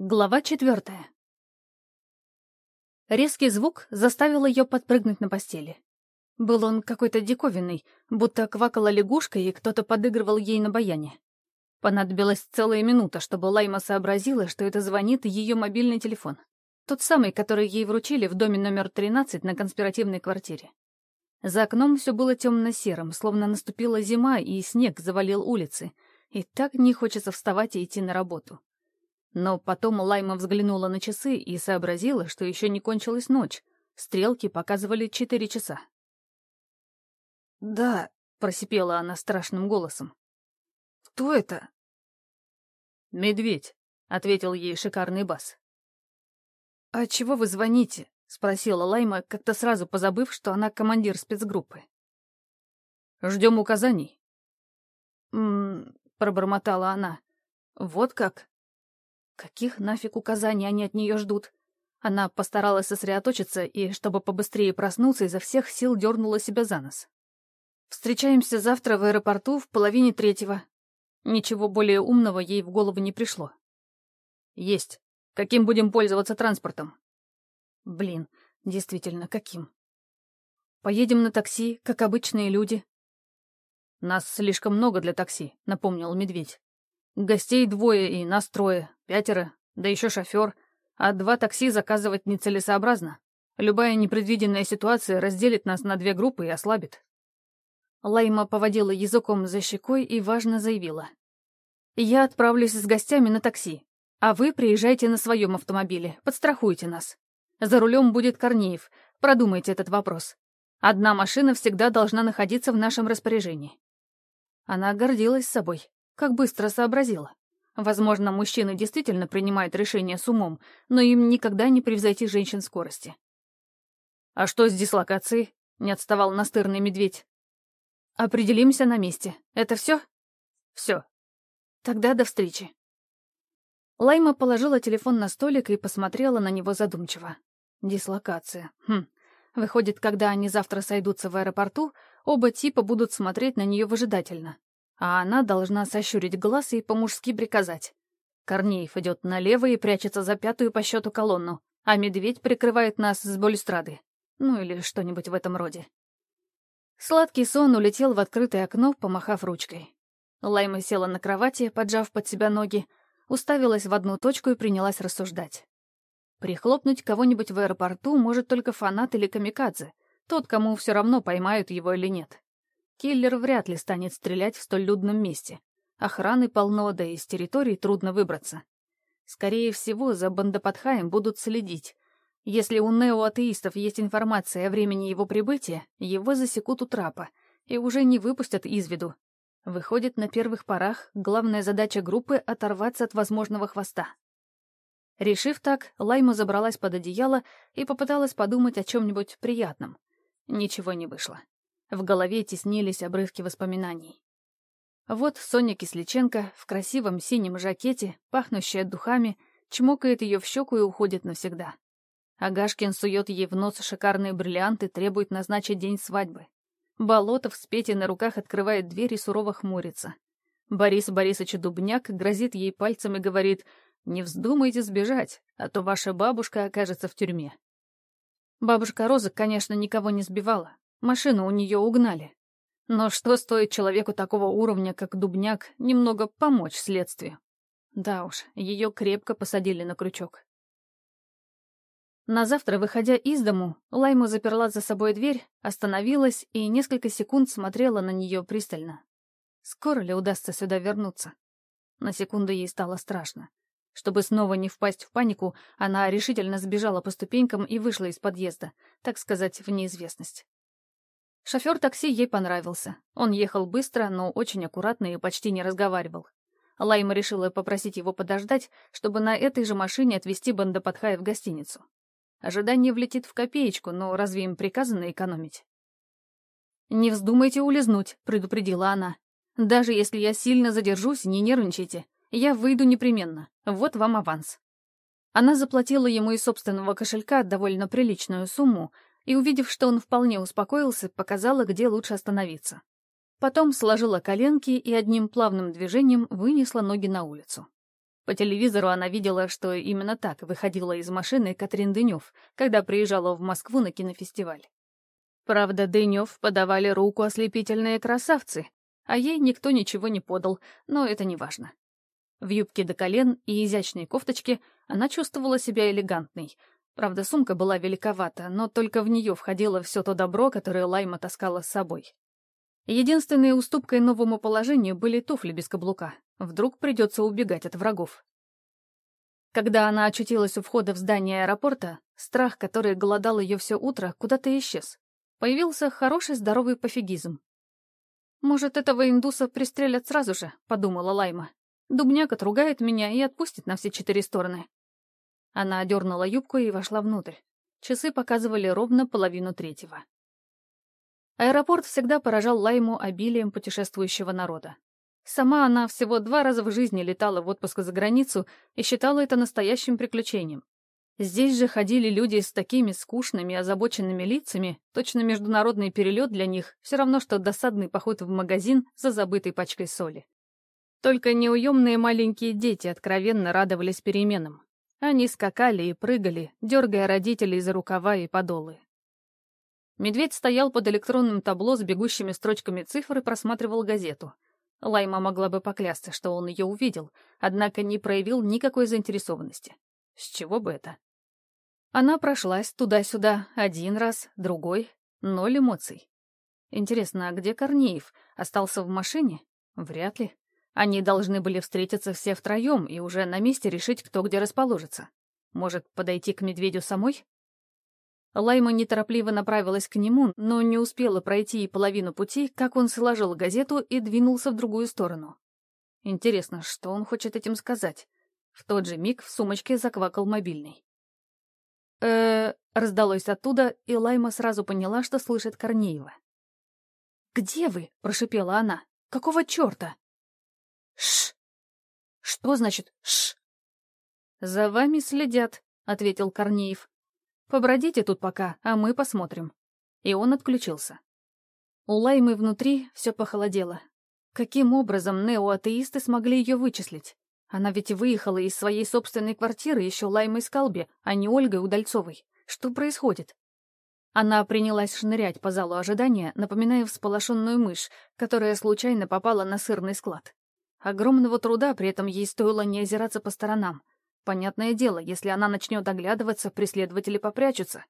Глава четвертая. Резкий звук заставил ее подпрыгнуть на постели. Был он какой-то диковинный, будто квакала лягушка, и кто-то подыгрывал ей на баяне. Понадобилась целая минута, чтобы Лайма сообразила, что это звонит ее мобильный телефон. Тот самый, который ей вручили в доме номер 13 на конспиративной квартире. За окном все было темно-серым, словно наступила зима, и снег завалил улицы. И так не хочется вставать и идти на работу. Но потом Лайма взглянула на часы и сообразила, что еще не кончилась ночь. Стрелки показывали четыре часа. «Да», — просипела она страшным голосом. «Кто это?» «Медведь», — ответил ей шикарный бас. «А чего вы звоните?» — спросила Лайма, как-то сразу позабыв, что она командир спецгруппы. «Ждем указаний». «М-м-м», пробормотала она. «Вот как?» Каких нафиг указаний они от нее ждут? Она постаралась сосредоточиться и, чтобы побыстрее проснуться, изо всех сил дернула себя за нос. «Встречаемся завтра в аэропорту в половине третьего». Ничего более умного ей в голову не пришло. «Есть. Каким будем пользоваться транспортом?» «Блин, действительно, каким?» «Поедем на такси, как обычные люди». «Нас слишком много для такси», — напомнил медведь. Гостей двое и нас трое, пятеро, да еще шофер, а два такси заказывать нецелесообразно. Любая непредвиденная ситуация разделит нас на две группы и ослабит. Лайма поводила языком за щекой и важно заявила. «Я отправлюсь с гостями на такси, а вы приезжайте на своем автомобиле, подстрахуйте нас. За рулем будет Корнеев, продумайте этот вопрос. Одна машина всегда должна находиться в нашем распоряжении». Она гордилась собой. Как быстро сообразила. Возможно, мужчины действительно принимают решения с умом, но им никогда не превзойти женщин скорости. «А что с дислокацией?» — не отставал настырный медведь. «Определимся на месте. Это все?» «Все». «Тогда до встречи». Лайма положила телефон на столик и посмотрела на него задумчиво. Дислокация. Хм. Выходит, когда они завтра сойдутся в аэропорту, оба типа будут смотреть на нее выжидательно а она должна сощурить глаз и по-мужски приказать. Корнеев идет налево и прячется за пятую по счету колонну, а медведь прикрывает нас с балюстрады. Ну или что-нибудь в этом роде. Сладкий сон улетел в открытое окно, помахав ручкой. Лайма села на кровати, поджав под себя ноги, уставилась в одну точку и принялась рассуждать. Прихлопнуть кого-нибудь в аэропорту может только фанат или камикадзе, тот, кому все равно, поймают его или нет. Киллер вряд ли станет стрелять в столь людном месте. Охраны полно, да и с территории трудно выбраться. Скорее всего, за Бандападхаем будут следить. Если у неоатеистов есть информация о времени его прибытия, его засекут у трапа и уже не выпустят из виду. Выходит, на первых порах главная задача группы — оторваться от возможного хвоста. Решив так, Лайма забралась под одеяло и попыталась подумать о чем-нибудь приятном. Ничего не вышло. В голове теснились обрывки воспоминаний. Вот Соня Кисличенко в красивом синем жакете, пахнущая духами, чмокает ее в щеку и уходит навсегда. Агашкин сует ей в нос шикарные бриллианты, требует назначить день свадьбы. Болотов с Петей на руках открывает дверь и сурово хмурится. Борис Борисович Дубняк грозит ей пальцем и говорит «Не вздумайте сбежать, а то ваша бабушка окажется в тюрьме». Бабушка Роза, конечно, никого не сбивала. Машину у нее угнали. Но что стоит человеку такого уровня, как Дубняк, немного помочь следствию? Да уж, ее крепко посадили на крючок. На завтра, выходя из дому, Лайма заперла за собой дверь, остановилась и несколько секунд смотрела на нее пристально. Скоро ли удастся сюда вернуться? На секунду ей стало страшно. Чтобы снова не впасть в панику, она решительно сбежала по ступенькам и вышла из подъезда, так сказать, в неизвестность. Шофер такси ей понравился. Он ехал быстро, но очень аккуратно и почти не разговаривал. Лайма решила попросить его подождать, чтобы на этой же машине отвезти Бандападхая в гостиницу. Ожидание влетит в копеечку, но разве им приказано экономить? «Не вздумайте улизнуть», — предупредила она. «Даже если я сильно задержусь, не нервничайте. Я выйду непременно. Вот вам аванс». Она заплатила ему из собственного кошелька довольно приличную сумму, и, увидев, что он вполне успокоился, показала, где лучше остановиться. Потом сложила коленки и одним плавным движением вынесла ноги на улицу. По телевизору она видела, что именно так выходила из машины Катрин Дынёв, когда приезжала в Москву на кинофестиваль. Правда, Дынёв подавали руку ослепительные красавцы, а ей никто ничего не подал, но это не важно. В юбке до колен и изящной кофточке она чувствовала себя элегантной. Правда, сумка была великовата, но только в нее входило все то добро, которое Лайма таскала с собой. Единственной уступкой новому положению были туфли без каблука. Вдруг придется убегать от врагов. Когда она очутилась у входа в здание аэропорта, страх, который голодал ее все утро, куда-то исчез. Появился хороший здоровый пофигизм. «Может, этого индуса пристрелят сразу же», — подумала Лайма. Дубняк отругает меня и отпустит на все четыре стороны. Она одернула юбку и вошла внутрь. Часы показывали ровно половину третьего. Аэропорт всегда поражал Лайму обилием путешествующего народа. Сама она всего два раза в жизни летала в отпуск за границу и считала это настоящим приключением. Здесь же ходили люди с такими скучными, озабоченными лицами, точно международный перелет для них все равно, что досадный поход в магазин за забытой пачкой соли. Только неуемные маленькие дети откровенно радовались переменам. Они скакали и прыгали, дергая родителей за рукава и подолы. Медведь стоял под электронным табло с бегущими строчками цифр и просматривал газету. Лайма могла бы поклясться, что он ее увидел, однако не проявил никакой заинтересованности. С чего бы это? Она прошлась туда-сюда один раз, другой, ноль эмоций. Интересно, а где Корнеев? Остался в машине? Вряд ли. Они должны были встретиться все втроем и уже на месте решить, кто где расположится. Может, подойти к медведю самой? Лайма неторопливо направилась к нему, но не успела пройти и половину пути, как он сложил газету и двинулся в другую сторону. Интересно, что он хочет этим сказать? В тот же миг в сумочке заквакал мобильный. э раздалось оттуда, и Лайма сразу поняла, что слышит Корнеева. «Где вы?» — прошипела она. «Какого черта?» Ш. Что значит ш? За вами следят, ответил Корнеев. Побродите тут пока, а мы посмотрим. И он отключился. У Лаймы внутри все похолодело. Каким образом неоатеисты смогли ее вычислить? Она ведь выехала из своей собственной квартиры еще Лаймой Скалбе, а не Ольгой Удальцовой. Что происходит? Она принялась шнырять по залу ожидания, напоминая всполошенную мышь, которая случайно попала на сырный склад. Огромного труда при этом ей стоило не озираться по сторонам. Понятное дело, если она начнет оглядываться, преследователи попрячутся.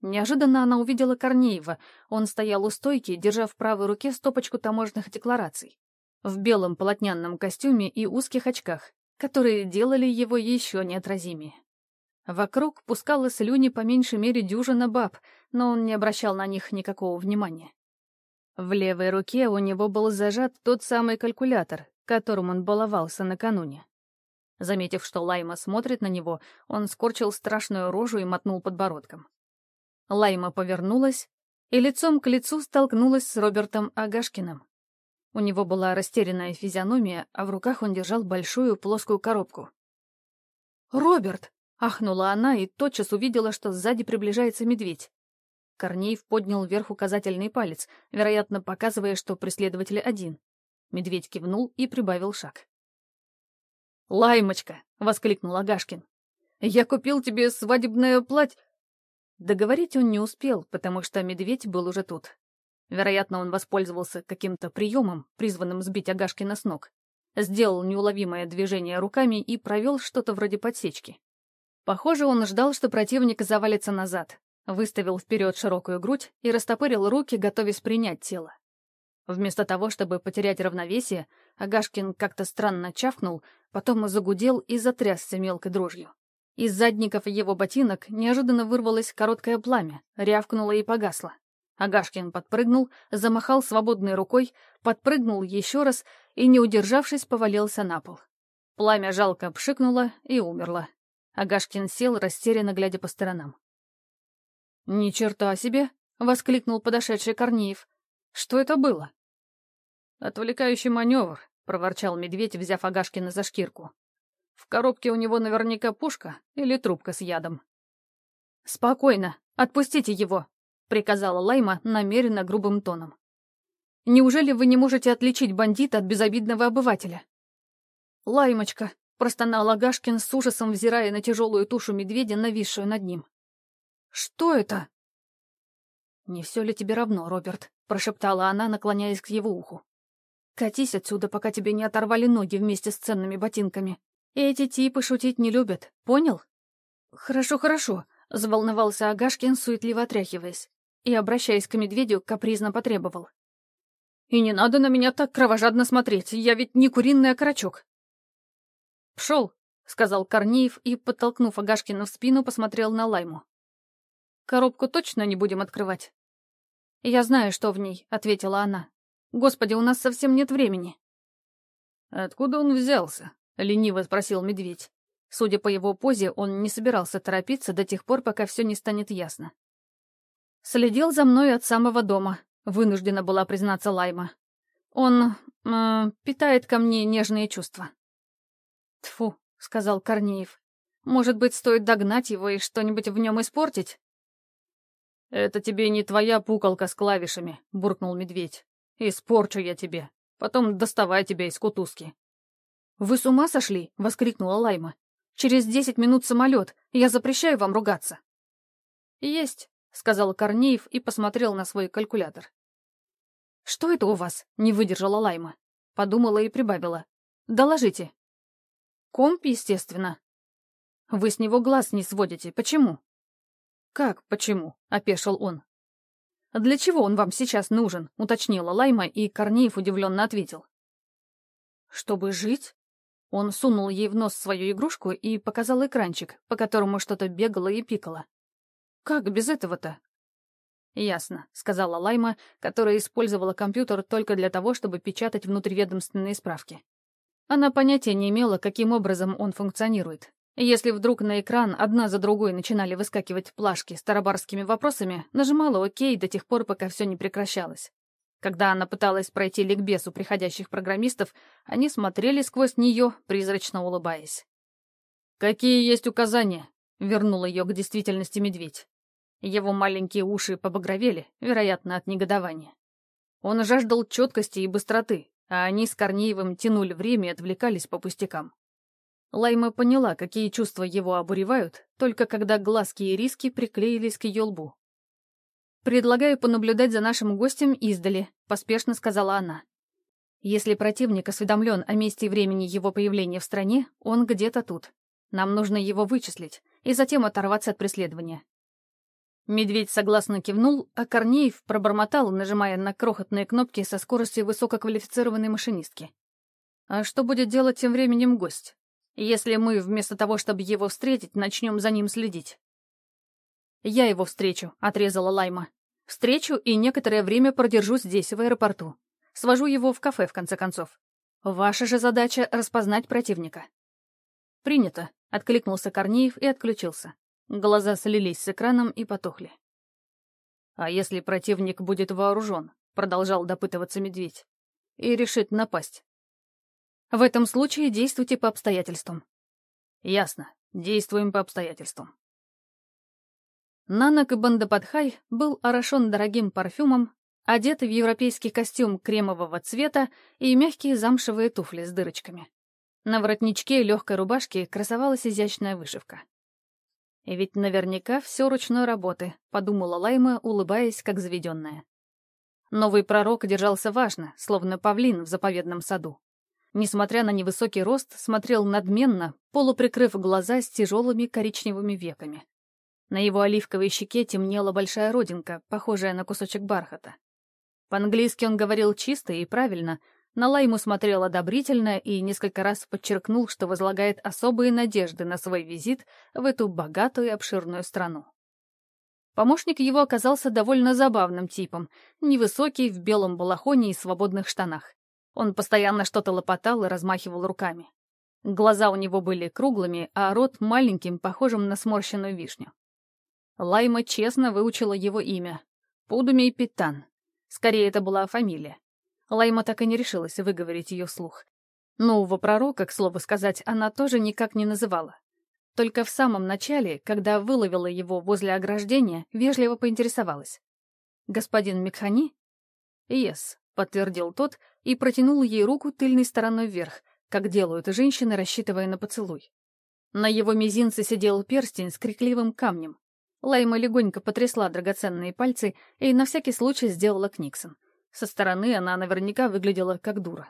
Неожиданно она увидела Корнеева. Он стоял у стойки, держа в правой руке стопочку таможенных деклараций. В белом полотняном костюме и узких очках, которые делали его еще неотразимее. Вокруг пускала слюни по меньшей мере дюжина баб, но он не обращал на них никакого внимания. В левой руке у него был зажат тот самый калькулятор, которым он баловался накануне. Заметив, что Лайма смотрит на него, он скорчил страшную рожу и мотнул подбородком. Лайма повернулась и лицом к лицу столкнулась с Робертом Агашкиным. У него была растерянная физиономия, а в руках он держал большую плоскую коробку. «Роберт!» — ахнула она и тотчас увидела, что сзади приближается медведь. Корнеев поднял вверх указательный палец, вероятно, показывая, что преследователь один. Медведь кивнул и прибавил шаг. «Лаймочка!» — воскликнул Агашкин. «Я купил тебе свадебное платье...» Договорить он не успел, потому что медведь был уже тут. Вероятно, он воспользовался каким-то приемом, призванным сбить Агашкина с ног. Сделал неуловимое движение руками и провел что-то вроде подсечки. Похоже, он ждал, что противник завалится назад, выставил вперед широкую грудь и растопырил руки, готовясь принять тело. Вместо того, чтобы потерять равновесие, Агашкин как-то странно чавкнул, потом загудел и затрясся мелкой дрожью. Из задников его ботинок неожиданно вырвалось короткое пламя, рявкнуло и погасло. Агашкин подпрыгнул, замахал свободной рукой, подпрыгнул еще раз и, не удержавшись, повалился на пол. Пламя жалко пшикнуло и умерло. Агашкин сел, растерянно глядя по сторонам. «Ни черта себе!» — воскликнул подошедший Корнеев. Что это было? Отвлекающий маневр, проворчал медведь, взяв Агашкина за шкирку. В коробке у него наверняка пушка или трубка с ядом. Спокойно, отпустите его, приказала Лайма намеренно грубым тоном. Неужели вы не можете отличить бандита от безобидного обывателя? Лаймочка, простонал Агашкин с ужасом, взирая на тяжелую тушу медведя, нависшую над ним. «Что это?» «Не все ли тебе равно, Роберт?» — прошептала она, наклоняясь к его уху. «Катись отсюда, пока тебе не оторвали ноги вместе с ценными ботинками. Эти типы шутить не любят, понял?» «Хорошо, хорошо», — заволновался Агашкин, суетливо отряхиваясь, и, обращаясь к медведю, капризно потребовал. «И не надо на меня так кровожадно смотреть, я ведь не куриный окорочок». «Пшел», — сказал Корнеев и, подтолкнув Агашкина в спину, посмотрел на Лайму. Коробку точно не будем открывать?» «Я знаю, что в ней», — ответила она. «Господи, у нас совсем нет времени». «Откуда он взялся?» — лениво спросил медведь. Судя по его позе, он не собирался торопиться до тех пор, пока все не станет ясно. «Следил за мной от самого дома», — вынуждена была признаться Лайма. «Он... Э, питает ко мне нежные чувства». «Тьфу», — сказал Корнеев. «Может быть, стоит догнать его и что-нибудь в нем испортить?» «Это тебе не твоя пукалка с клавишами», — буркнул медведь. «Испорчу я тебе. Потом доставай тебя из кутузки». «Вы с ума сошли?» — воскликнула Лайма. «Через десять минут самолет. Я запрещаю вам ругаться». «Есть», — сказал Корнеев и посмотрел на свой калькулятор. «Что это у вас?» — не выдержала Лайма. Подумала и прибавила. «Доложите». «Комп, естественно». «Вы с него глаз не сводите. Почему?» «Как? Почему?» — опешил он. «Для чего он вам сейчас нужен?» — уточнила Лайма, и Корнеев удивленно ответил. «Чтобы жить?» Он сунул ей в нос свою игрушку и показал экранчик, по которому что-то бегало и пикало. «Как без этого-то?» «Ясно», — сказала Лайма, которая использовала компьютер только для того, чтобы печатать внутриведомственные справки. Она понятия не имела, каким образом он функционирует, если вдруг на экран одна за другой начинали выскакивать плашки с тарабарскими вопросами, нажимала «Ок» до тех пор, пока все не прекращалось. Когда она пыталась пройти ликбез у приходящих программистов, они смотрели сквозь нее, призрачно улыбаясь. «Какие есть указания?» — вернул ее к действительности медведь. Его маленькие уши побагровели, вероятно, от негодования. Он жаждал четкости и быстроты, а они с Корнеевым тянули время и отвлекались по пустякам. Лайма поняла, какие чувства его обуревают, только когда глазки и риски приклеились к ее лбу. «Предлагаю понаблюдать за нашим гостем издали», — поспешно сказала она. «Если противник осведомлен о месте и времени его появления в стране, он где-то тут. Нам нужно его вычислить и затем оторваться от преследования». Медведь согласно кивнул, а Корнеев пробормотал, нажимая на крохотные кнопки со скоростью высококвалифицированной машинистки. «А что будет делать тем временем гость?» Если мы вместо того, чтобы его встретить, начнем за ним следить. «Я его встречу», — отрезала Лайма. «Встречу и некоторое время продержусь здесь, в аэропорту. Свожу его в кафе, в конце концов. Ваша же задача — распознать противника». «Принято», — откликнулся Корнеев и отключился. Глаза слились с экраном и потухли. «А если противник будет вооружен?» — продолжал допытываться медведь. «И решит напасть. В этом случае действуйте по обстоятельствам. Ясно. Действуем по обстоятельствам. Нанок Бандападхай был орошен дорогим парфюмом, одет в европейский костюм кремового цвета и мягкие замшевые туфли с дырочками. На воротничке легкой рубашки красовалась изящная вышивка. И ведь наверняка все ручной работы, подумала Лайма, улыбаясь, как заведенная. Новый пророк держался важно, словно павлин в заповедном саду несмотря на невысокий рост, смотрел надменно, полуприкрыв глаза с тяжелыми коричневыми веками. На его оливковой щеке темнела большая родинка, похожая на кусочек бархата. По-английски он говорил чисто и правильно, на Лайму смотрел одобрительно и несколько раз подчеркнул, что возлагает особые надежды на свой визит в эту богатую и обширную страну. Помощник его оказался довольно забавным типом, невысокий, в белом балахоне и свободных штанах. Он постоянно что-то лопотал и размахивал руками. Глаза у него были круглыми, а рот маленьким, похожим на сморщенную вишню. Лайма честно выучила его имя. Пудумей Питан. Скорее, это была фамилия. Лайма так и не решилась выговорить ее вслух. Нового пророка, к слову сказать, она тоже никак не называла. Только в самом начале, когда выловила его возле ограждения, вежливо поинтересовалась. «Господин Микхани?» «Ес», — подтвердил тот и протянул ей руку тыльной стороной вверх, как делают женщины, рассчитывая на поцелуй. На его мизинце сидел перстень с крикливым камнем. Лайма легонько потрясла драгоценные пальцы и на всякий случай сделала книксон. Со стороны она наверняка выглядела как дура.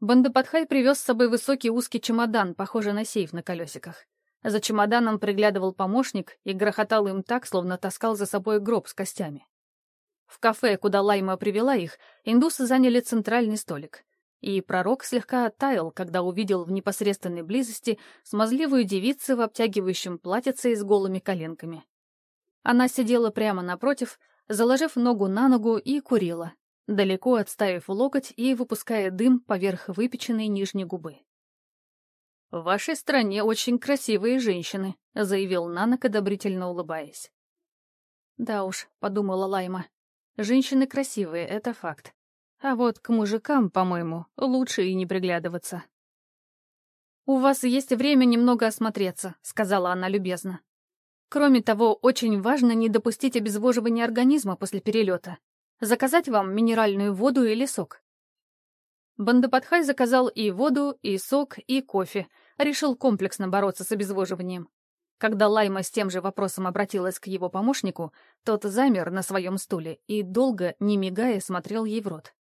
Бандападхай привез с собой высокий узкий чемодан, похожий на сейф на колесиках. За чемоданом приглядывал помощник и грохотал им так, словно таскал за собой гроб с костями. В кафе, куда Лайма привела их, индусы заняли центральный столик. И пророк слегка оттаял, когда увидел в непосредственной близости смазливую девицу в обтягивающем платьице с голыми коленками. Она сидела прямо напротив, заложив ногу на ногу и курила, далеко отставив локоть и выпуская дым поверх выпеченной нижней губы. «В вашей стране очень красивые женщины», — заявил Нанок, одобрительно улыбаясь. «Да уж», — подумала Лайма, — «женщины красивые, это факт. А вот к мужикам, по-моему, лучше и не приглядываться. «У вас есть время немного осмотреться», — сказала она любезно. «Кроме того, очень важно не допустить обезвоживания организма после перелета. Заказать вам минеральную воду или сок?» Бандападхай заказал и воду, и сок, и кофе. Решил комплексно бороться с обезвоживанием. Когда Лайма с тем же вопросом обратилась к его помощнику, тот замер на своем стуле и долго, не мигая, смотрел ей в рот.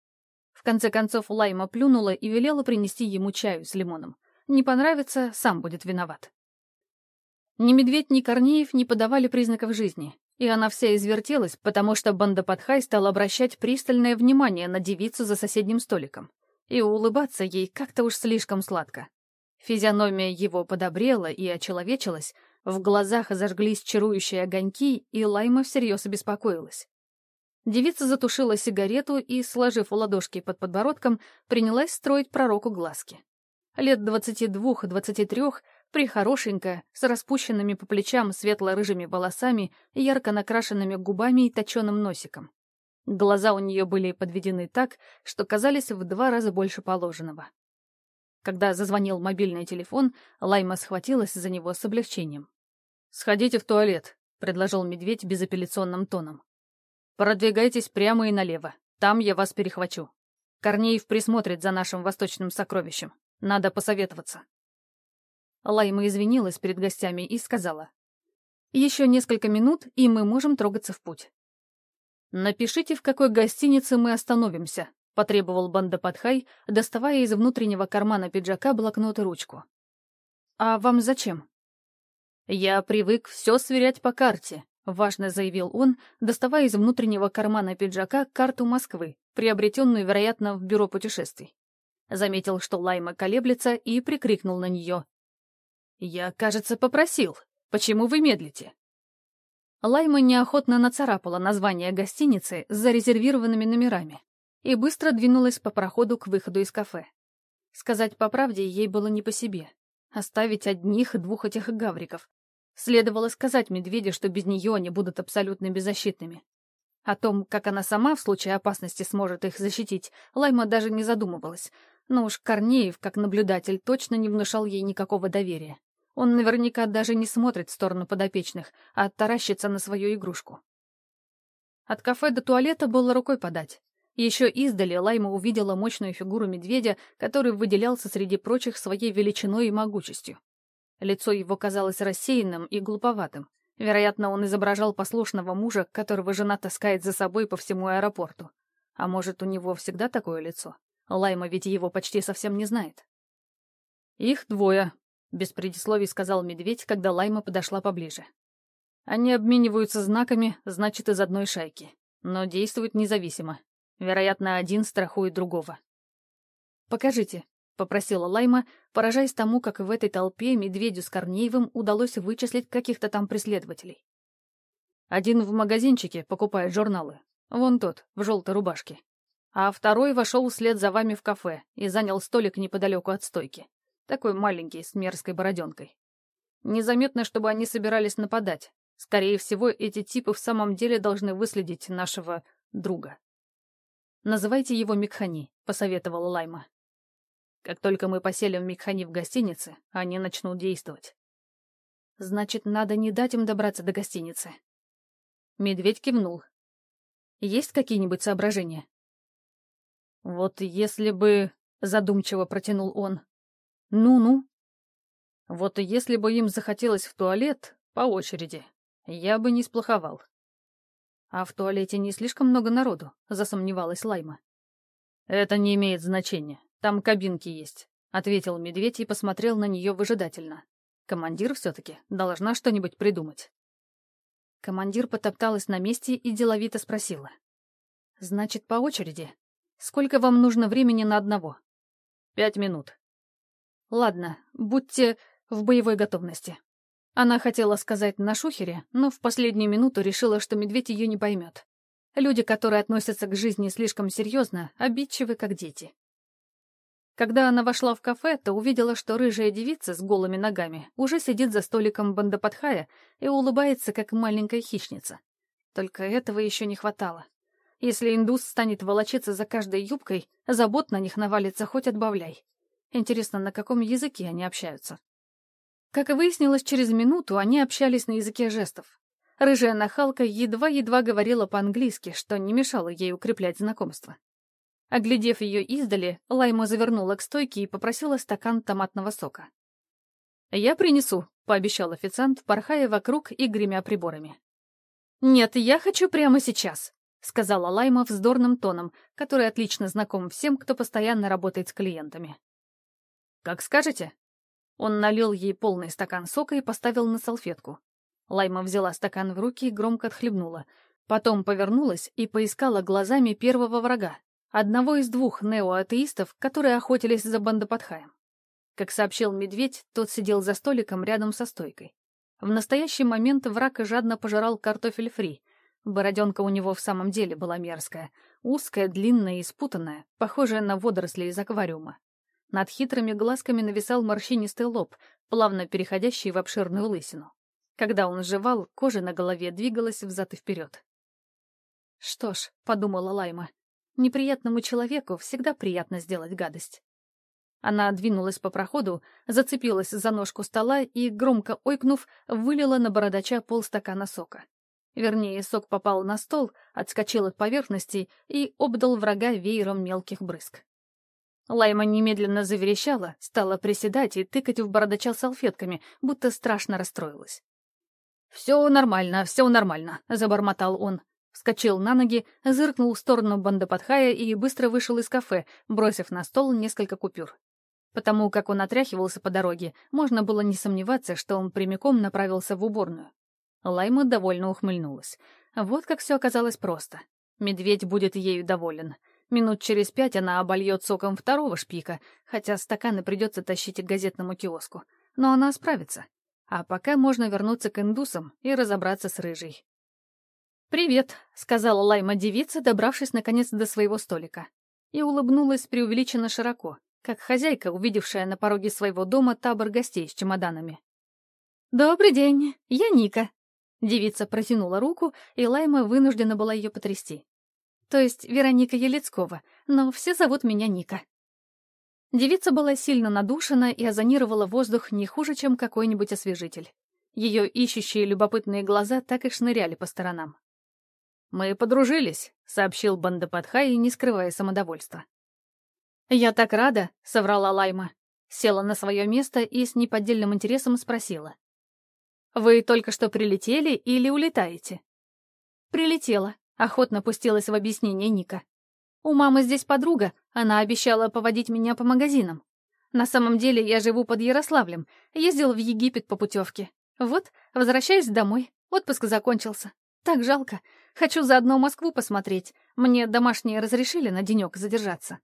В конце концов Лайма плюнула и велела принести ему чаю с лимоном. Не понравится, сам будет виноват. Ни Медведь, ни Корнеев не подавали признаков жизни, и она вся извертелась, потому что Бандападхай стал обращать пристальное внимание на девицу за соседним столиком. И улыбаться ей как-то уж слишком сладко. Физиономия его подобрела и очеловечилась, в глазах зажглись чарующие огоньки, и Лайма всерьез обеспокоилась. Девица затушила сигарету и, сложив ладошки под подбородком, принялась строить пророку глазки. Лет двадцати двух-двадцати трех, прихорошенькая, с распущенными по плечам светло-рыжими волосами, ярко накрашенными губами и точеным носиком. Глаза у нее были подведены так, что казались в два раза больше положенного. Когда зазвонил мобильный телефон, Лайма схватилась за него с облегчением. «Сходите в туалет», — предложил медведь безапелляционным тоном. Продвигайтесь прямо и налево. Там я вас перехвачу. Корнеев присмотрит за нашим восточным сокровищем. Надо посоветоваться. Лайма извинилась перед гостями и сказала. «Еще несколько минут, и мы можем трогаться в путь». «Напишите, в какой гостинице мы остановимся», — потребовал Бандападхай, доставая из внутреннего кармана пиджака блокнот и ручку. «А вам зачем?» «Я привык все сверять по карте, — важно заявил он, доставая из внутреннего кармана пиджака карту Москвы, приобретенную, вероятно, в бюро путешествий. Заметил, что Лайма колеблется, и прикрикнул на нее. «Я, кажется, попросил. Почему вы медлите?» Лайма неохотно нацарапала название гостиницы с зарезервированными номерами и быстро двинулась по проходу к выходу из кафе. Сказать по правде, ей было не по себе. Оставить одних двух этих гавриков, Следовало сказать медведю, что без нее они будут абсолютно беззащитными. О том, как она сама в случае опасности сможет их защитить, Лайма даже не задумывалась. Но уж Корнеев, как наблюдатель, точно не внушал ей никакого доверия. Он наверняка даже не смотрит в сторону подопечных, а таращится на свою игрушку. От кафе до туалета было рукой подать. Еще издали Лайма увидела мощную фигуру медведя, который выделялся среди прочих своей величиной и могучестью. Лицо его казалось рассеянным и глуповатым. Вероятно, он изображал послушного мужа, которого жена таскает за собой по всему аэропорту. А может, у него всегда такое лицо? Лайма ведь его почти совсем не знает. «Их двое», — без предисловий сказал медведь, когда Лайма подошла поближе. «Они обмениваются знаками, значит, из одной шайки, но действуют независимо. Вероятно, один страхует другого». «Покажите», — попросила Лайма, поражаясь тому, как в этой толпе медведю с Корнеевым удалось вычислить каких-то там преследователей. Один в магазинчике покупает журналы. Вон тот, в желтой рубашке. А второй вошел вслед за вами в кафе и занял столик неподалеку от стойки. Такой маленький, с мерзкой бороденкой. Незаметно, чтобы они собирались нападать. Скорее всего, эти типы в самом деле должны выследить нашего друга. «Называйте его Микхани», — посоветовала Лайма. Как только мы поселим Микхани в гостинице, они начнут действовать. Значит, надо не дать им добраться до гостиницы. Медведь кивнул. Есть какие-нибудь соображения? Вот если бы... задумчиво протянул он. Ну-ну. Вот если бы им захотелось в туалет, по очереди, я бы не сплоховал. А в туалете не слишком много народу, засомневалась Лайма. Это не имеет значения. Там кабинки есть, ответил медведь и посмотрел на нее выжидательно. Командир все-таки должна что-нибудь придумать. Командир потопталась на месте и деловито спросила. «Значит, по очереди. Сколько вам нужно времени на одного?» «Пять минут». «Ладно, будьте в боевой готовности». Она хотела сказать на шухере, но в последнюю минуту решила, что медведь ее не поймет. Люди, которые относятся к жизни слишком серьезно, обидчивы, как дети. Когда она вошла в кафе, то увидела, что рыжая девица с голыми ногами уже сидит за столиком бандападхая и улыбается, как маленькая хищница. Только этого еще не хватало. Если индус станет волочиться за каждой юбкой, забот на них навалится хоть отбавляй. Интересно, на каком языке они общаются? Как и выяснилось, через минуту они общались на языке жестов. Рыжая нахалка едва-едва говорила по-английски, что не мешало ей укреплять знакомство. Оглядев ее издали, Лайма завернула к стойке и попросила стакан томатного сока. «Я принесу», — пообещал официант, порхая вокруг и гремя приборами. «Нет, я хочу прямо сейчас», — сказала Лайма вздорным тоном, который отлично знаком всем, кто постоянно работает с клиентами. «Как скажете», он налил ей полный стакан сока и поставил на салфетку. Лайма взяла стакан в руки и громко отхлебнула. Потом повернулась и поискала глазами первого врага, одного из двух неоатеистов, которые охотились за бандопадхаем. Как сообщил медведь, тот сидел за столиком рядом со стойкой. В настоящий момент враг жадно пожирал картофель фри. Бороденка у него в самом деле была мерзкая, узкая, длинная и спутанная, похожая на водоросли из аквариума. Над хитрыми глазками нависал морщинистый лоб, плавно переходящий в обширную лысину. Когда он жевал, кожа на голове двигалась взад и вперед. «Что ж», — подумала Лайма, — «неприятному человеку всегда приятно сделать гадость». Она двинулась по проходу, зацепилась за ножку стола и, громко ойкнув, вылила на бородача полстакана сока. Вернее, сок попал на стол, отскочил от поверхности и обдал врага веером мелких брызг. Лайма немедленно заверещала, стала приседать и тыкать в бородача салфетками, будто страшно расстроилась. «Все нормально, все нормально», — забормотал он. Вскочил на ноги, зыркнул в сторону Бандападхая и быстро вышел из кафе, бросив на стол несколько купюр. Потому как он отряхивался по дороге, можно было не сомневаться, что он прямиком направился в уборную. Лайма довольно ухмыльнулась. Вот как все оказалось просто. Медведь будет ею доволен. Минут через пять она обольет соком второго шпика, хотя стаканы придется тащить к газетному киоску. Но она справится. А пока можно вернуться к индусам и разобраться с рыжей. «Привет», — сказала Лайма девица, добравшись наконец до своего столика. И улыбнулась преувеличенно широко, как хозяйка, увидевшая на пороге своего дома табор гостей с чемоданами. «Добрый день, я Ника». Девица протянула руку, и Лайма вынуждена была ее потрясти то есть Вероника Елецкова, но все зовут меня Ника. Девица была сильно надушена и озонировала воздух не хуже, чем какой-нибудь освежитель. Ее ищущие любопытные глаза так и шныряли по сторонам. «Мы подружились», — сообщил Бандападхай, не скрывая самодовольства. «Я так рада», — соврала Лайма. Села на свое место и с неподдельным интересом спросила. «Вы только что прилетели или улетаете?» «Прилетела», Охотно пустилась в объяснение Ника. «У мамы здесь подруга, она обещала поводить меня по магазинам. На самом деле я живу под Ярославлем, ездил в Египет по путевке. Вот, возвращаюсь домой, отпуск закончился. Так жалко. Хочу заодно Москву посмотреть. Мне домашние разрешили на денек задержаться».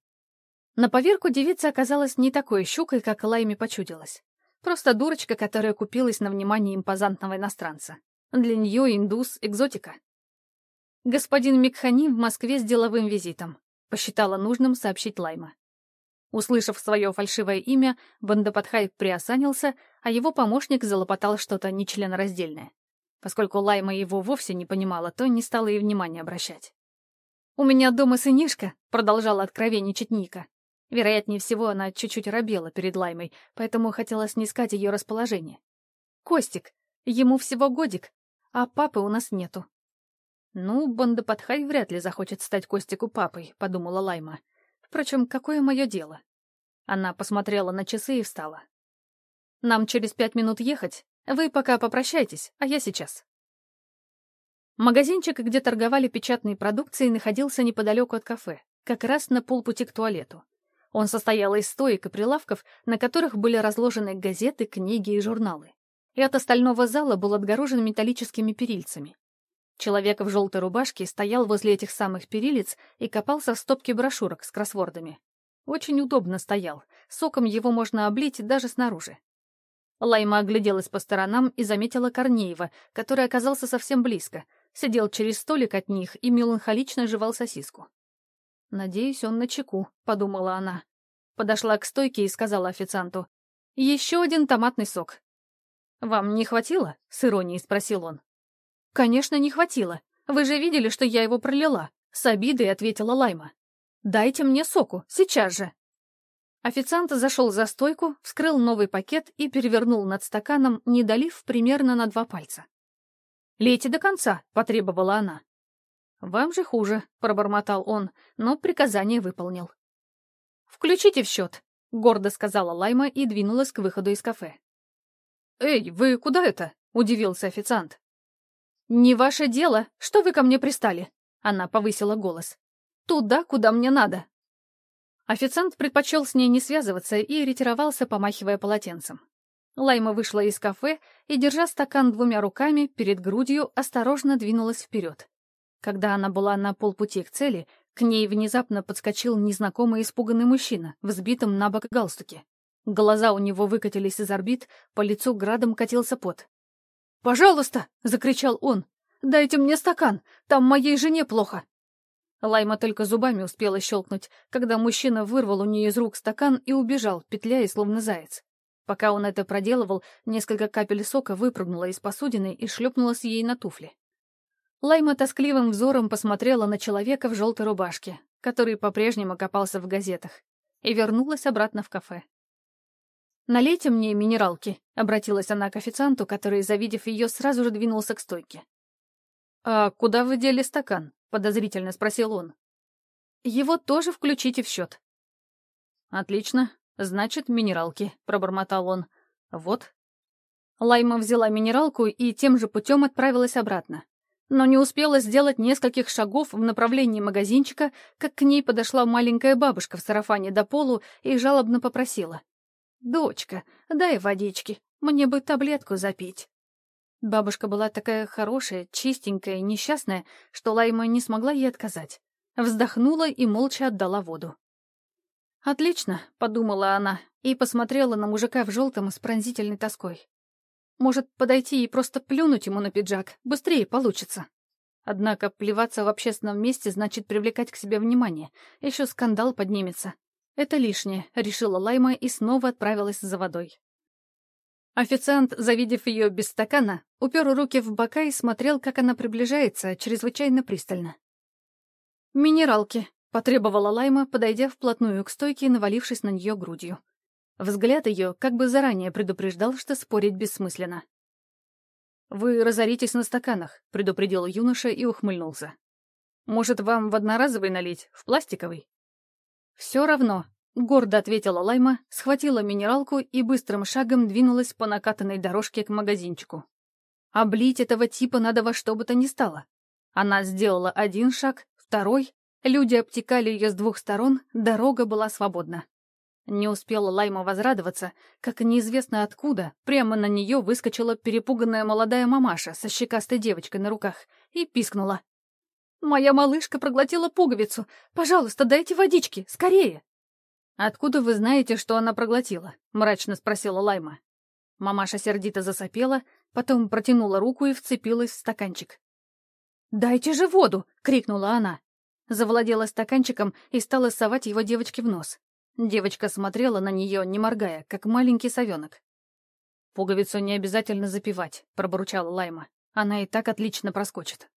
На поверку девица оказалась не такой щукой, как Лайме почудилась. Просто дурочка, которая купилась на внимание импозантного иностранца. Для нее индус — экзотика. «Господин Микхани в Москве с деловым визитом», — посчитала нужным сообщить Лайма. Услышав свое фальшивое имя, Бандападхай приосанился, а его помощник залопотал что-то нечленораздельное. Поскольку Лайма его вовсе не понимала, то не стала и внимания обращать. «У меня дома сынишка», — продолжала откровенничать Ника. Вероятнее всего, она чуть-чуть робела перед Лаймой, поэтому хотела снискать ее расположение. «Костик, ему всего годик, а папы у нас нету. «Ну, Бандападхай вряд ли захочет стать Костику папой», — подумала Лайма. «Впрочем, какое мое дело? Она посмотрела на часы и встала. «Нам через пять минут ехать. Вы пока попрощайтесь, а я сейчас». Магазинчик, где торговали печатной продукцией, находился неподалеку от кафе, как раз на полпути к туалету. Он состоял из стоек и прилавков, на которых были разложены газеты, книги и журналы. И от остального зала был отгорожен металлическими перильцами. Человек в желтой рубашке стоял возле этих самых перилиц и копался в стопке брошюрок с кроссвордами. Очень удобно стоял, соком его можно облить даже снаружи. Лайма огляделась по сторонам и заметила Корнеева, который оказался совсем близко, сидел через столик от них и меланхолично жевал сосиску. «Надеюсь, он на чеку», — подумала она. Подошла к стойке и сказала официанту. «Еще один томатный сок». «Вам не хватило?» — с иронией спросил он. «Конечно, не хватило. Вы же видели, что я его пролила?» — с обидой ответила Лайма. «Дайте мне соку, сейчас же!» Официант зашел за стойку, вскрыл новый пакет и перевернул над стаканом, не долив примерно на два пальца. «Лейте до конца», — потребовала она. «Вам же хуже», — пробормотал он, но приказание выполнил. «Включите в счет», — гордо сказала Лайма и двинулась к выходу из кафе. «Эй, вы куда это?» — удивился официант. «Не ваше дело, что вы ко мне пристали?» Она повысила голос. «Туда, куда мне надо». Официант предпочел с ней не связываться и ретировался, помахивая полотенцем. Лайма вышла из кафе и, держа стакан двумя руками, перед грудью осторожно двинулась вперед. Когда она была на полпути к цели, к ней внезапно подскочил незнакомый испуганный мужчина, взбитым на бок галстуке. Глаза у него выкатились из орбит, по лицу градом катился пот. «Пожалуйста!» — закричал он. «Дайте мне стакан! Там моей жене плохо!» Лайма только зубами успела щелкнуть, когда мужчина вырвал у нее из рук стакан и убежал, петляя словно заяц. Пока он это проделывал, несколько капель сока выпрыгнуло из посудины и шлепнулось ей на туфли. Лайма тоскливым взором посмотрела на человека в желтой рубашке, который по-прежнему копался в газетах, и вернулась обратно в кафе. «Налейте мне минералки», — обратилась она к официанту, который, завидев ее, сразу же двинулся к стойке. «А куда вы дели стакан?» — подозрительно спросил он. «Его тоже включите в счет». «Отлично. Значит, минералки», — пробормотал он. «Вот». Лайма взяла минералку и тем же путем отправилась обратно но не успела сделать нескольких шагов в направлении магазинчика, как к ней подошла маленькая бабушка в сарафане до полу и жалобно попросила. «Дочка, дай водички, мне бы таблетку запить». Бабушка была такая хорошая, чистенькая несчастная, что Лайма не смогла ей отказать. Вздохнула и молча отдала воду. «Отлично», — подумала она и посмотрела на мужика в желтом с пронзительной тоской. Может, подойти и просто плюнуть ему на пиджак? Быстрее получится. Однако плеваться в общественном месте значит привлекать к себе внимание. Еще скандал поднимется. Это лишнее, решила Лайма и снова отправилась за водой. Официант, завидев ее без стакана, упер руки в бока и смотрел, как она приближается, чрезвычайно пристально. «Минералки», — потребовала Лайма, подойдя вплотную к стойке и навалившись на нее грудью. Взгляд ее как бы заранее предупреждал, что спорить бессмысленно. «Вы разоритесь на стаканах», — предупредил юноша и ухмыльнулся. «Может, вам в одноразовый налить, в пластиковый?» «Все равно», — гордо ответила Лайма, схватила минералку и быстрым шагом двинулась по накатанной дорожке к магазинчику. Облить этого типа надо во что бы то ни стало. Она сделала один шаг, второй, люди обтекали ее с двух сторон, дорога была свободна. Не успела Лайма возрадоваться, как неизвестно откуда прямо на нее выскочила перепуганная молодая мамаша со щекастой девочкой на руках и пискнула. «Моя малышка проглотила пуговицу! Пожалуйста, дайте водички! Скорее!» «Откуда вы знаете, что она проглотила?» — мрачно спросила Лайма. Мамаша сердито засопела, потом протянула руку и вцепилась в стаканчик. «Дайте же воду!» — крикнула она. Завладела стаканчиком и стала совать его девочке в нос. Девочка смотрела на нее, не моргая, как маленький совенок. «Пуговицу не обязательно запивать», — пробурчала Лайма. «Она и так отлично проскочит».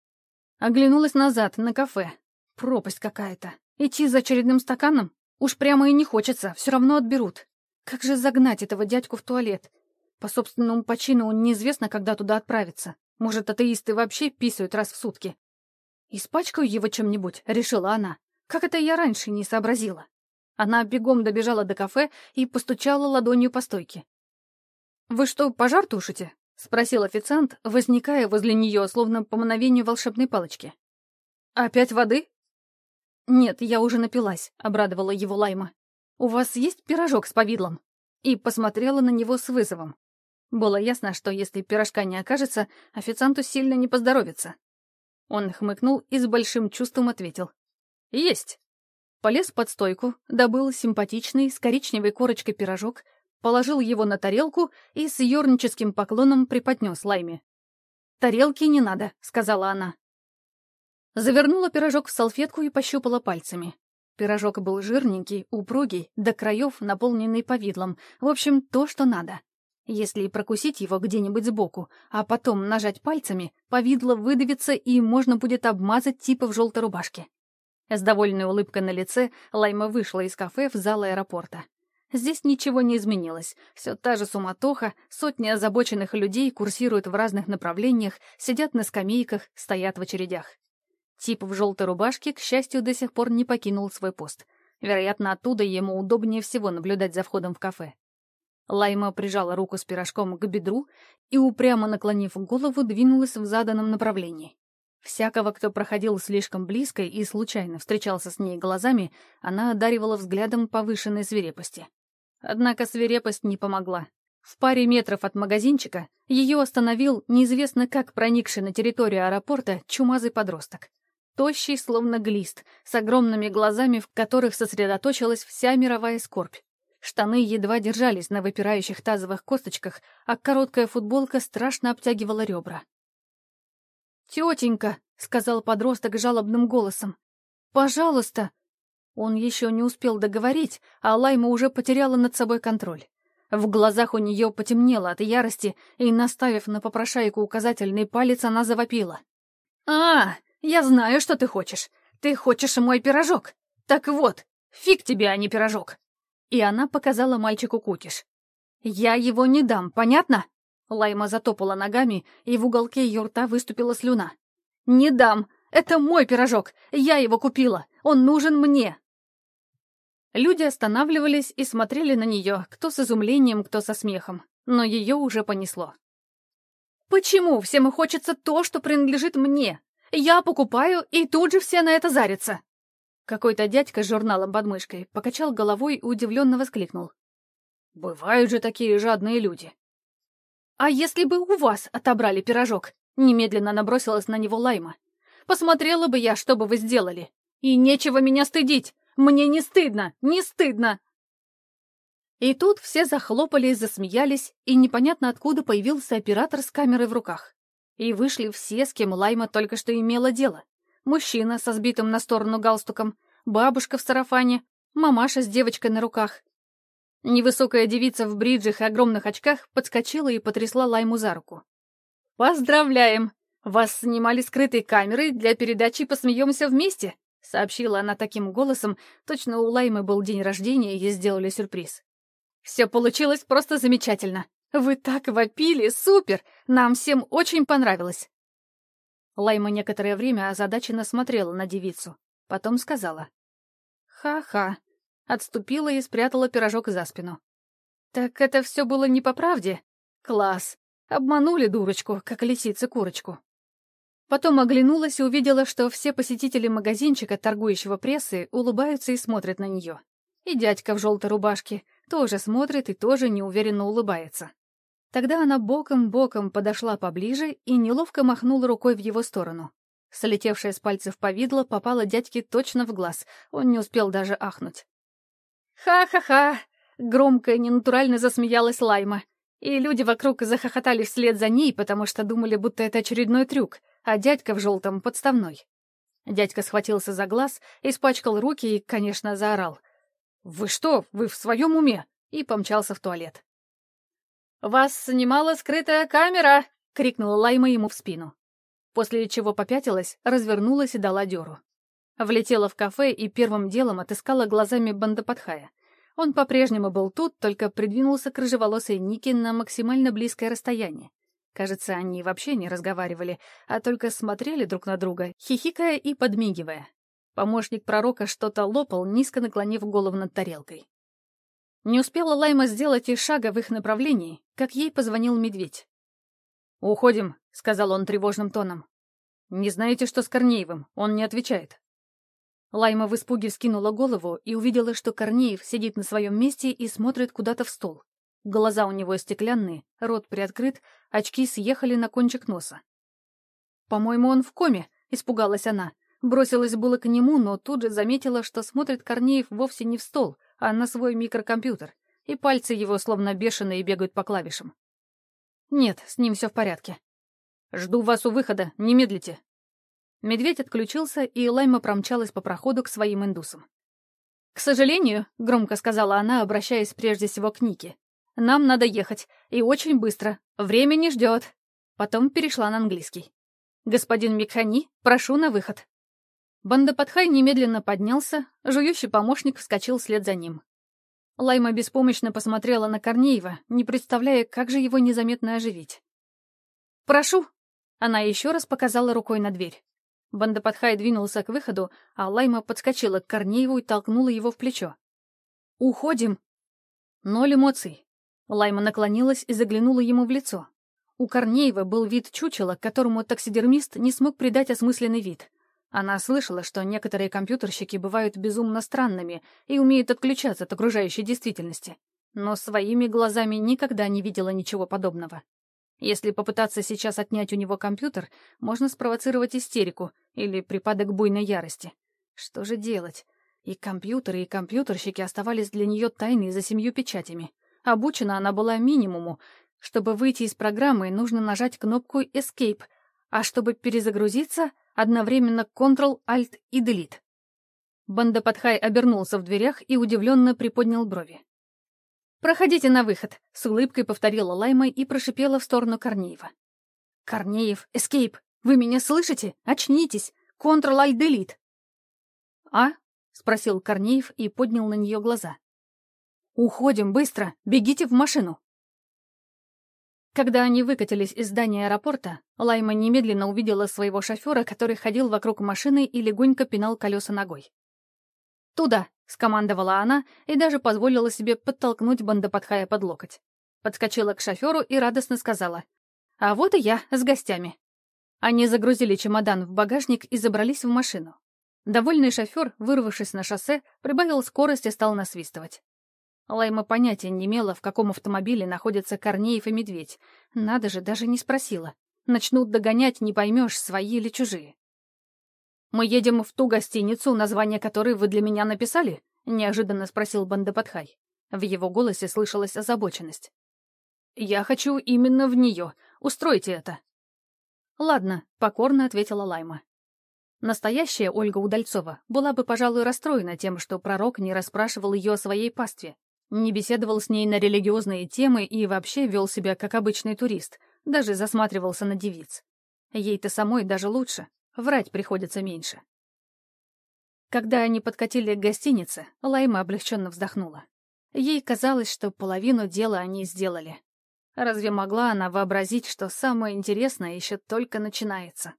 Оглянулась назад, на кафе. Пропасть какая-то. Идти за очередным стаканом? Уж прямо и не хочется, все равно отберут. Как же загнать этого дядьку в туалет? По собственному почину неизвестно, когда туда отправиться. Может, атеисты вообще писают раз в сутки. «Испачкаю его чем-нибудь», — решила она. «Как это я раньше не сообразила?» Она бегом добежала до кафе и постучала ладонью по стойке. «Вы что, пожар тушите?» — спросил официант, возникая возле нее, словно по мановению волшебной палочки. «Опять воды?» «Нет, я уже напилась», — обрадовала его Лайма. «У вас есть пирожок с повидлом?» И посмотрела на него с вызовом. Было ясно, что если пирожка не окажется, официанту сильно не поздоровится. Он хмыкнул и с большим чувством ответил. «Есть!» Полез под стойку, добыл симпатичный с коричневой корочкой пирожок, положил его на тарелку и с ёрническим поклоном преподнес Лайме. «Тарелки не надо», — сказала она. Завернула пирожок в салфетку и пощупала пальцами. Пирожок был жирненький, упругий, до краев наполненный повидлом. В общем, то, что надо. Если прокусить его где-нибудь сбоку, а потом нажать пальцами, повидло выдавится и можно будет обмазать типа в желтой рубашке. С довольной улыбкой на лице Лайма вышла из кафе в зал аэропорта. Здесь ничего не изменилось. Все та же суматоха, сотни озабоченных людей курсируют в разных направлениях, сидят на скамейках, стоят в очередях. Тип в желтой рубашке, к счастью, до сих пор не покинул свой пост. Вероятно, оттуда ему удобнее всего наблюдать за входом в кафе. Лайма прижала руку с пирожком к бедру и, упрямо наклонив голову, двинулась в заданном направлении. Всякого, кто проходил слишком близко и случайно встречался с ней глазами, она одаривала взглядом повышенной свирепости. Однако свирепость не помогла. В паре метров от магазинчика ее остановил неизвестно как проникший на территорию аэропорта чумазый подросток. Тощий, словно глист, с огромными глазами, в которых сосредоточилась вся мировая скорбь. Штаны едва держались на выпирающих тазовых косточках, а короткая футболка страшно обтягивала ребра. «Тетенька», — сказал подросток жалобным голосом, — «пожалуйста». Он еще не успел договорить, а Лайма уже потеряла над собой контроль. В глазах у нее потемнело от ярости, и, наставив на попрошайку указательный палец, она завопила. «А, я знаю, что ты хочешь. Ты хочешь мой пирожок. Так вот, фиг тебе, а не пирожок и она показала мальчику кукиш. «Я его не дам, понятно?» Лайма затопала ногами, и в уголке ее рта выступила слюна. «Не дам! Это мой пирожок! Я его купила! Он нужен мне!» Люди останавливались и смотрели на нее, кто с изумлением, кто со смехом, но ее уже понесло. «Почему всем хочется то, что принадлежит мне? Я покупаю, и тут же все на это зарятся!» Какой-то дядька с журналом под мышкой покачал головой и удивленно воскликнул. «Бывают же такие жадные люди!» «А если бы у вас отобрали пирожок?» Немедленно набросилась на него Лайма. «Посмотрела бы я, что бы вы сделали. И нечего меня стыдить! Мне не стыдно! Не стыдно!» И тут все захлопали и засмеялись, и непонятно откуда появился оператор с камерой в руках. И вышли все, с кем Лайма только что имела дело мужчина со сбитым на сторону галстуком, бабушка в сарафане, мамаша с девочкой на руках. Невысокая девица в бриджах и огромных очках подскочила и потрясла Лайму за руку. «Поздравляем! Вас снимали скрытой камерой для передачи «Посмеемся вместе», — сообщила она таким голосом, точно у Лаймы был день рождения, и сделали сюрприз. «Все получилось просто замечательно. Вы так вопили, супер! Нам всем очень понравилось. Лайма некоторое время озадаченно смотрела на девицу. Потом сказала. «Ха-ха». Отступила и спрятала пирожок за спину. «Так это все было не по правде? Класс. Обманули дурочку, как лисица курочку». Потом оглянулась и увидела, что все посетители магазинчика, торгующего прессы, улыбаются и смотрят на нее. И дядька в желтой рубашке тоже смотрит и тоже неуверенно улыбается. Тогда она боком-боком подошла поближе и неловко махнула рукой в его сторону. Слетевшая с пальцев повидло попала дядьке точно в глаз, он не успел даже ахнуть. «Ха-ха-ха!» — громко и ненатурально засмеялась Лайма. И люди вокруг захохотали вслед за ней, потому что думали, будто это очередной трюк, а дядька в желтом подставной. Дядька схватился за глаз, испачкал руки и, конечно, заорал. «Вы что, вы в своем уме?» и помчался в туалет. «Вас снимала скрытая камера!» — крикнула Лайма ему в спину. После чего попятилась, развернулась и дала дёру. Влетела в кафе и первым делом отыскала глазами Бандападхая. Он по-прежнему был тут, только придвинулся к рыжеволосой Нике на максимально близкое расстояние. Кажется, они вообще не разговаривали, а только смотрели друг на друга, хихикая и подмигивая. Помощник пророка что-то лопал, низко наклонив голову над тарелкой. Не успела Лайма сделать и шага в их направлении, как ей позвонил медведь. «Уходим», — сказал он тревожным тоном. «Не знаете, что с Корнеевым? Он не отвечает». Лайма в испуге вскинула голову и увидела, что Корнеев сидит на своем месте и смотрит куда-то в стол. Глаза у него стеклянные, рот приоткрыт, очки съехали на кончик носа. «По-моему, он в коме», — испугалась она. Бросилась было к нему, но тут же заметила, что смотрит Корнеев вовсе не в стол, а на свой микрокомпьютер, и пальцы его словно бешеные бегают по клавишам. Нет, с ним все в порядке. Жду вас у выхода, не медлите. Медведь отключился, и Лайма промчалась по проходу к своим индусам. «К сожалению», — громко сказала она, обращаясь прежде всего к Нике, «нам надо ехать, и очень быстро. Время не ждет». Потом перешла на английский. «Господин Микхани, прошу на выход». Бандападхай немедленно поднялся, жующий помощник вскочил вслед за ним. Лайма беспомощно посмотрела на Корнеева, не представляя, как же его незаметно оживить. «Прошу!» Она еще раз показала рукой на дверь. Бандападхай двинулся к выходу, а Лайма подскочила к Корнееву и толкнула его в плечо. «Уходим!» Ноль эмоций. Лайма наклонилась и заглянула ему в лицо. У Корнеева был вид чучела, которому таксидермист не смог придать осмысленный вид. Она слышала, что некоторые компьютерщики бывают безумно странными и умеют отключаться от окружающей действительности, но своими глазами никогда не видела ничего подобного. Если попытаться сейчас отнять у него компьютер, можно спровоцировать истерику или припадок буйной ярости. Что же делать? И компьютеры, и компьютерщики оставались для нее тайной за семью печатями. Обучена она была минимуму. Чтобы выйти из программы, нужно нажать кнопку «Escape», а чтобы перезагрузиться, одновременно Ctrl-Alt и Delete. Бандападхай обернулся в дверях и удивленно приподнял брови. «Проходите на выход», — с улыбкой повторила Лайма и прошипела в сторону Корнеева. «Корнеев, эскейп! Вы меня слышите? Очнитесь! Ctrl-Alt-Delete!» «А?» — спросил Корнеев и поднял на нее глаза. «Уходим, быстро! Бегите в машину!» Когда они выкатились из здания аэропорта, Лайма немедленно увидела своего шофера, который ходил вокруг машины и легонько пинал колеса ногой. «Туда!» — скомандовала она и даже позволила себе подтолкнуть Бандападхая под локоть. Подскочила к шоферу и радостно сказала. «А вот и я, с гостями». Они загрузили чемодан в багажник и забрались в машину. Довольный шофер, вырвавшись на шоссе, прибавил скорость и стал насвистывать. Лайма понятия не имела, в каком автомобиле находятся Корнеев и Медведь. Надо же, даже не спросила. Начнут догонять, не поймешь, свои или чужие. «Мы едем в ту гостиницу, название которой вы для меня написали?» — неожиданно спросил Бандападхай. В его голосе слышалась озабоченность. «Я хочу именно в нее. Устройте это». «Ладно», — покорно ответила Лайма. Настоящая Ольга Удальцова была бы, пожалуй, расстроена тем, что пророк не расспрашивал ее о своей пастве, не беседовал с ней на религиозные темы и вообще вел себя как обычный турист, даже засматривался на девиц. Ей-то самой даже лучше, врать приходится меньше. Когда они подкатили к гостинице, Лайма облегченно вздохнула. Ей казалось, что половину дела они сделали. Разве могла она вообразить, что самое интересное еще только начинается?